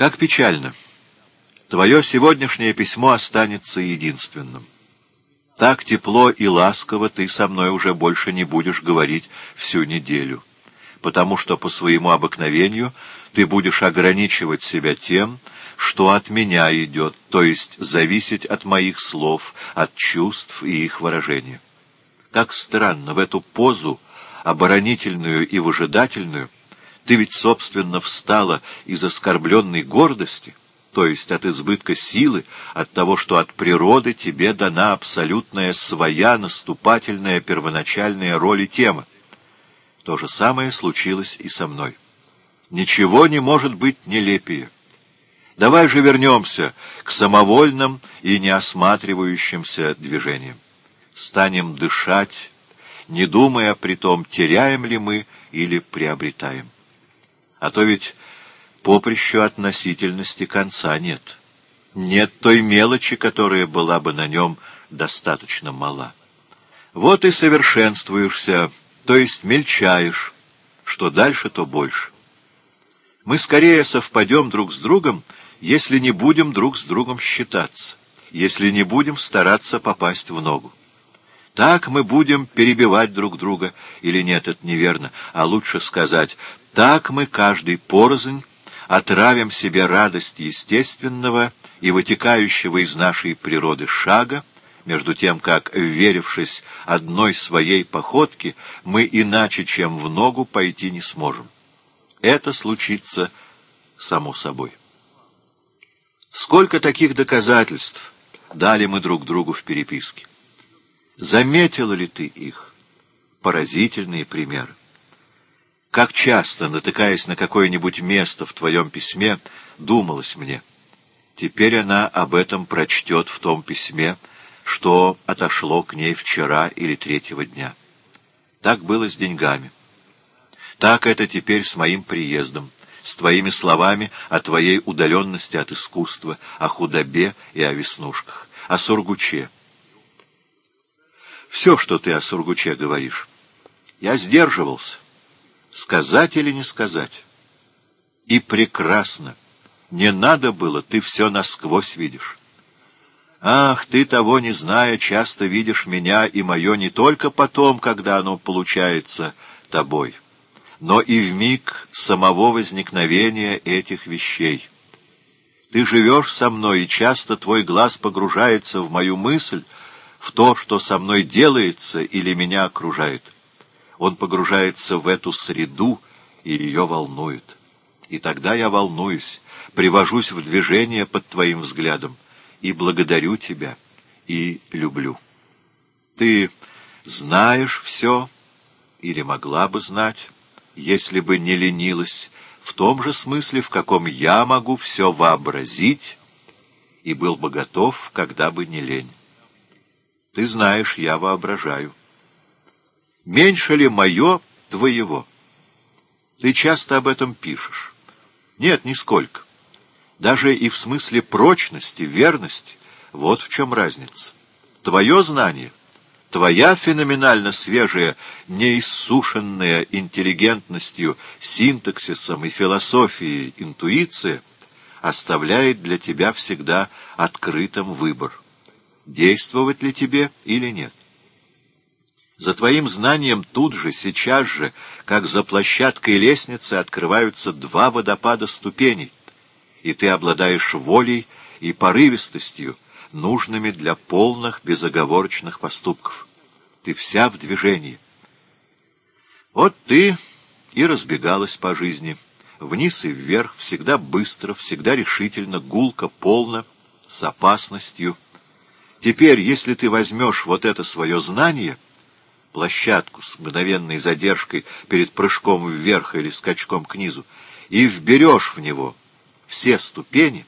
Как печально. Твое сегодняшнее письмо останется единственным. Так тепло и ласково ты со мной уже больше не будешь говорить всю неделю, потому что по своему обыкновению ты будешь ограничивать себя тем, что от меня идет, то есть зависеть от моих слов, от чувств и их выражения. Как странно, в эту позу, оборонительную и выжидательную, ты ведь, собственно, встала из оскорбленной гордости, то есть от избытка силы, от того, что от природы тебе дана абсолютная своя наступательная первоначальная роль и тема. То же самое случилось и со мной. Ничего не может быть нелепее. Давай же вернемся к самовольным и неосматривающимся движениям. Станем дышать, не думая при том, теряем ли мы или приобретаем. А то ведь поприщу относительности конца нет. Нет той мелочи, которая была бы на нем достаточно мала. Вот и совершенствуешься, то есть мельчаешь, что дальше, то больше. Мы скорее совпадем друг с другом, если не будем друг с другом считаться, если не будем стараться попасть в ногу. Так мы будем перебивать друг друга, или нет, это неверно, а лучше сказать, так мы каждый порознь отравим себе радость естественного и вытекающего из нашей природы шага, между тем как, верившись одной своей походке, мы иначе, чем в ногу, пойти не сможем. Это случится само собой. Сколько таких доказательств дали мы друг другу в переписке? Заметила ли ты их? Поразительные примеры. Как часто, натыкаясь на какое-нибудь место в твоем письме, думалось мне. Теперь она об этом прочтет в том письме, что отошло к ней вчера или третьего дня. Так было с деньгами. Так это теперь с моим приездом, с твоими словами о твоей удаленности от искусства, о худобе и о веснушках, о сургуче. Все, что ты о сургуче говоришь. Я сдерживался сказать или не сказать. И прекрасно. Не надо было, ты все насквозь видишь. Ах, ты того не зная, часто видишь меня и мое не только потом, когда оно получается тобой, но и в миг самого возникновения этих вещей. Ты живешь со мной, и часто твой глаз погружается в мою мысль, в то, что со мной делается или меня окружает он погружается в эту среду и ее волнует. И тогда я волнуюсь, привожусь в движение под твоим взглядом и благодарю тебя, и люблю. Ты знаешь все, или могла бы знать, если бы не ленилась, в том же смысле, в каком я могу все вообразить, и был бы готов, когда бы не лень. Ты знаешь, я воображаю. Меньше ли мое твоего? Ты часто об этом пишешь. Нет, нисколько. Даже и в смысле прочности, верности. Вот в чем разница. Твое знание, твоя феноменально свежая, неиссушенная интеллигентностью, синтаксисом и философией интуиция оставляет для тебя всегда открытым выбор. Действовать ли тебе или нет? За твоим знанием тут же, сейчас же, как за площадкой лестницы, открываются два водопада ступеней, и ты обладаешь волей и порывистостью, нужными для полных безоговорочных поступков. Ты вся в движении. Вот ты и разбегалась по жизни, вниз и вверх, всегда быстро, всегда решительно, гулко, полно, с опасностью. Теперь, если ты возьмешь вот это свое знание — площадку с мгновенной задержкой перед прыжком вверх или скачком к низу, и вберешь в него все ступени,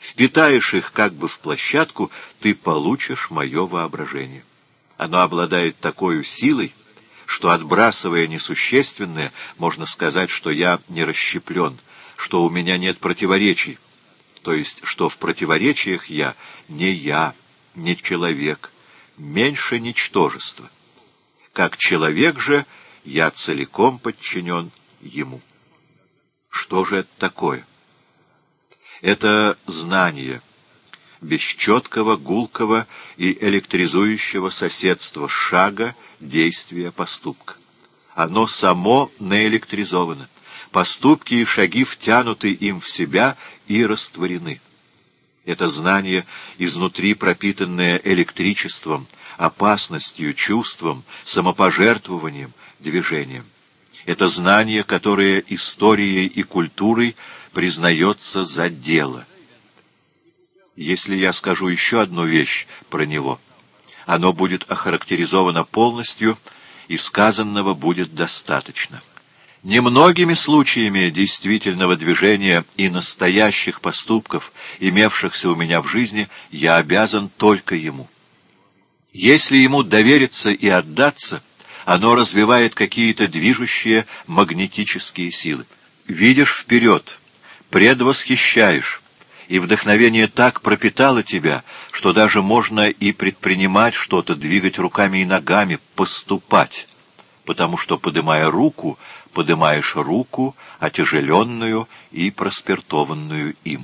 впитаешь их как бы в площадку, ты получишь мое воображение. Оно обладает такой силой, что, отбрасывая несущественное, можно сказать, что я не расщеплен, что у меня нет противоречий, то есть, что в противоречиях я не я, не человек, меньше ничтожества. Как человек же я целиком подчинен ему. Что же это такое? Это знание, без четкого, гулкого и электризующего соседства шага, действия, поступка. Оно само наэлектризовано. Поступки и шаги втянуты им в себя и растворены. Это знание, изнутри пропитанное электричеством, опасностью, чувством, самопожертвованием, движением. Это знание, которое историей и культурой признается за дело. Если я скажу еще одну вещь про него, оно будет охарактеризовано полностью, и сказанного будет достаточно. Немногими случаями действительного движения и настоящих поступков, имевшихся у меня в жизни, я обязан только ему. Если ему довериться и отдаться, оно развивает какие-то движущие магнетические силы. Видишь вперед, предвосхищаешь, и вдохновение так пропитало тебя, что даже можно и предпринимать что-то, двигать руками и ногами, поступать, потому что, подымая руку, подымаешь руку, отяжеленную и проспиртованную им.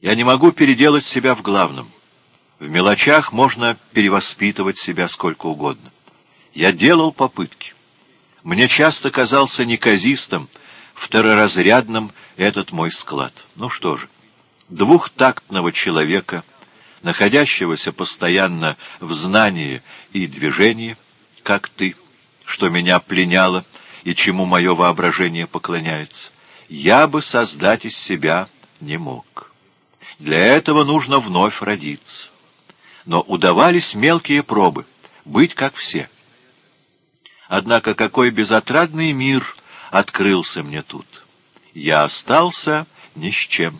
Я не могу переделать себя в главном. В мелочах можно перевоспитывать себя сколько угодно. Я делал попытки. Мне часто казался неказистым, второразрядным этот мой склад. Ну что же, двухтактного человека, находящегося постоянно в знании и движении, как ты, что меня пленяло и чему мое воображение поклоняется, я бы создать из себя не мог. Для этого нужно вновь родиться. Но удавались мелкие пробы, быть как все. Однако какой безотрадный мир открылся мне тут. Я остался ни с чем.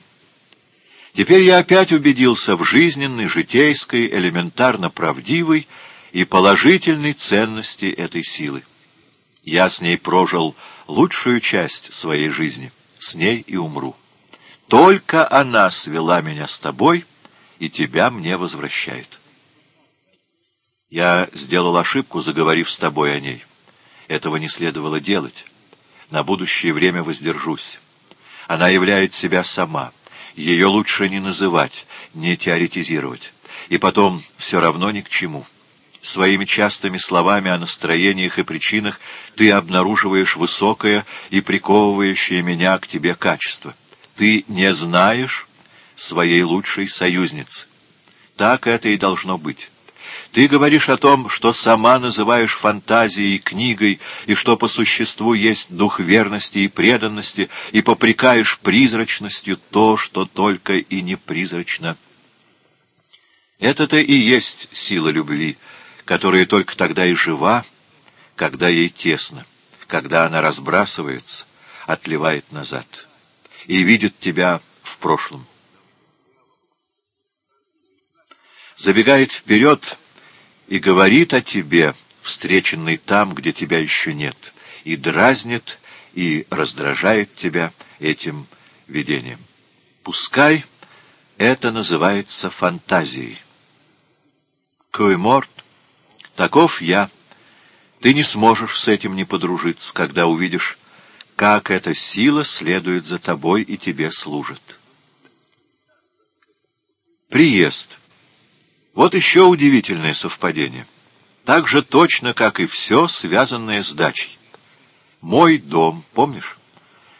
Теперь я опять убедился в жизненной, житейской, элементарно правдивой и положительной ценности этой силы. Я с ней прожил лучшую часть своей жизни, с ней и умру. Только она свела меня с тобой, и тебя мне возвращает. Я сделал ошибку, заговорив с тобой о ней. Этого не следовало делать. На будущее время воздержусь. Она являет себя сама. Ее лучше не называть, не теоретизировать. И потом все равно ни к чему. Своими частыми словами о настроениях и причинах ты обнаруживаешь высокое и приковывающее меня к тебе качество. Ты не знаешь своей лучшей союзницы. Так это и должно быть. Ты говоришь о том, что сама называешь фантазией, книгой, и что по существу есть дух верности и преданности, и попрекаешь призрачностью то, что только и не призрачно. Это-то и есть сила любви, которая только тогда и жива, когда ей тесно, когда она разбрасывается, отливает назад и видит тебя в прошлом. Забегает вперед и говорит о тебе, встреченный там, где тебя еще нет, и дразнит, и раздражает тебя этим видением. Пускай это называется фантазией. Куэморт, таков я. Ты не сможешь с этим не подружиться, когда увидишь, как эта сила следует за тобой и тебе служит. Приезд. Вот еще удивительное совпадение. Так же точно, как и все, связанное с дачей. Мой дом, помнишь?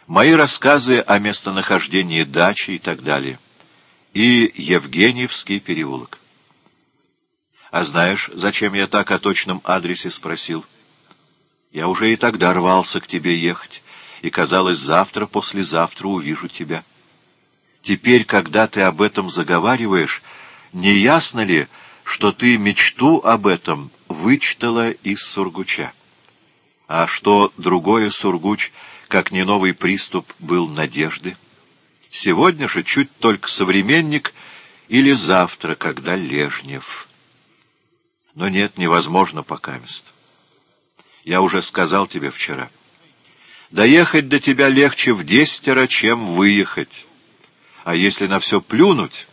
Мои рассказы о местонахождении дачи и так далее. И Евгеньевский переулок. А знаешь, зачем я так о точном адресе спросил? Я уже и тогда рвался к тебе ехать, и, казалось, завтра-послезавтра увижу тебя. Теперь, когда ты об этом заговариваешь, не ясно ли, что ты мечту об этом вычитала из Сургуча? А что другое Сургуч, как не новый приступ, был надежды? Сегодня же чуть только современник или завтра, когда Лежнев. Но нет, невозможно пока мест. Я уже сказал тебе вчера. Доехать до тебя легче в десятеро, чем выехать. А если на все плюнуть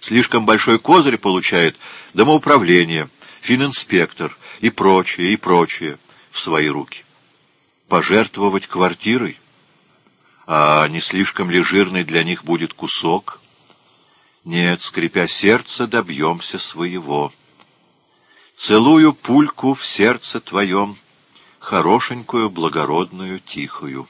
слишком большой козырь получает домоуправление, фининспектор и прочее, и прочее в свои руки. Пожертвовать квартирой? А не слишком ли жирный для них будет кусок? Нет, скрипя сердце, добьемся своего. Целую пульку в сердце твоем, хорошенькую, благородную, тихую.